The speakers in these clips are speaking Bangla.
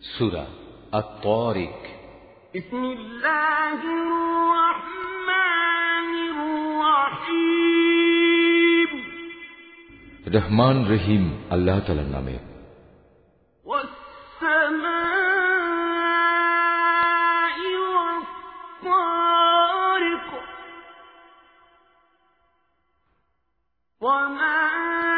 سورة الطارق. بسم الله الرحمن الرحيم. رحمان رحيم الله تعالى نامه. والسماء والطارق. وما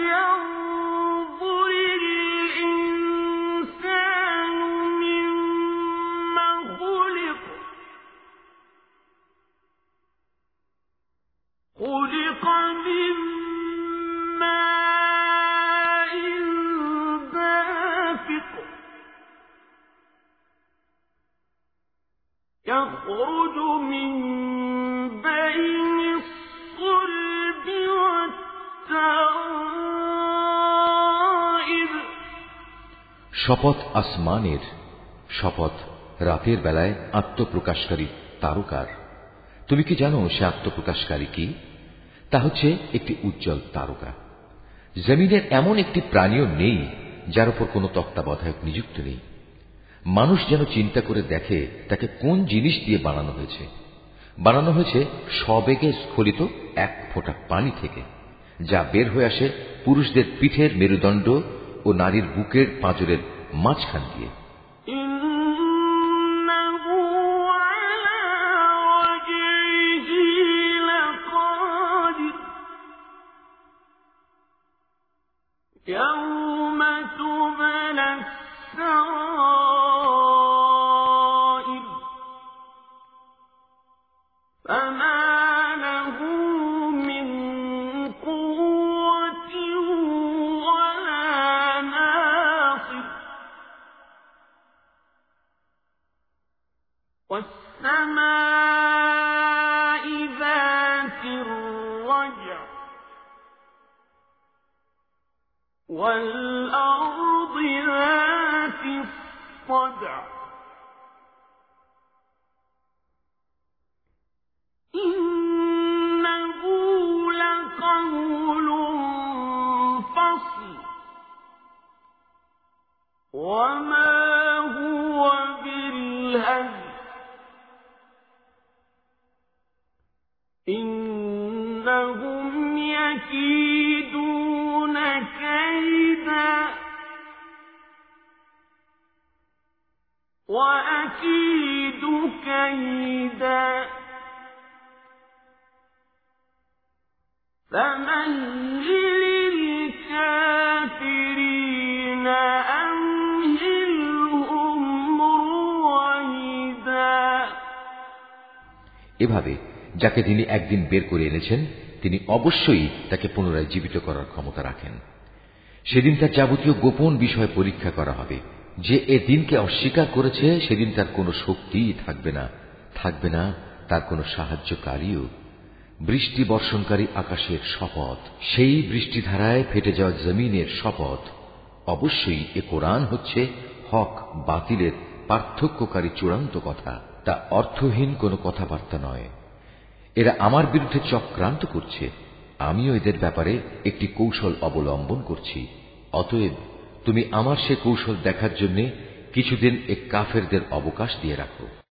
يخرج من بين الصلب والترائب শপথ আসমানের শপথ রাতের বেলায় আত্মপ্রকাশকারী তারকার তুমি কি জানো সে আত্মপ্রকাশকারী কি তা হচ্ছে একটি উজ্জ্বল তারকা জমিনের এমন একটি প্রাণীও নেই যার উপর কোনো তত্ত্বাবধায়ক নিযুক্ত নেই মানুষ যেন চিন্তা করে দেখে তাকে কোন জিনিস দিয়ে বানানো হয়েছে। বানানো হয়েছে সবেগে স্খলিত এক ফোঁটা পানি থেকে, যা বের হয়ে আসে পুরুষদের পিঠের মেরুদণ্ড ও নারীর বুকের পাঁজরের মাঝখান দিয়ে। والسماء ذات الرجع والأرض ذات الصدع. إنه لقول فصل. وما إنهم يكيدون كيدا وأكيد كيدا فمهل الكافرين أمهلهم رويدا এভাবে যাকে তিনি একদিন বের করে এনেছেন, তিনি অবশ্যই তাকে পুনরায় জীবিত করার ক্ষমতা রাখেন। সেদিন তার যাবতীয় গোপন বিষয় পরীক্ষা করা হবে। যে এ দিনকে অস্বীকার করেছে, সেদিন তার কোনো শক্তিই থাকবে না থাকবে না, তার কোনো সাহায্যকারীও। বৃষ্টি বর্ষণকারী আকাশের শপথ, সেই বৃষ্টিধারায় ফেটে যাওয়া জমিনের শপথ। অবশ্যই এ কোরআন হচ্ছে হক বাতিলের পার্থক্যকারী চূড়ান্ত কথা, তা অর্থহীন কোনো কথাবার্তা নয়। এরা আমার বিরুদ্ধে চক্রান্ত করছে। আমিও এদের ব্যাপারে একটি কৌশল অবলম্বন করছি। অতএব তুমি আমার সে কৌশল দেখার জন্য কিছুদিন এ কাফেরদের অবকাশ দিয়ে রাখো।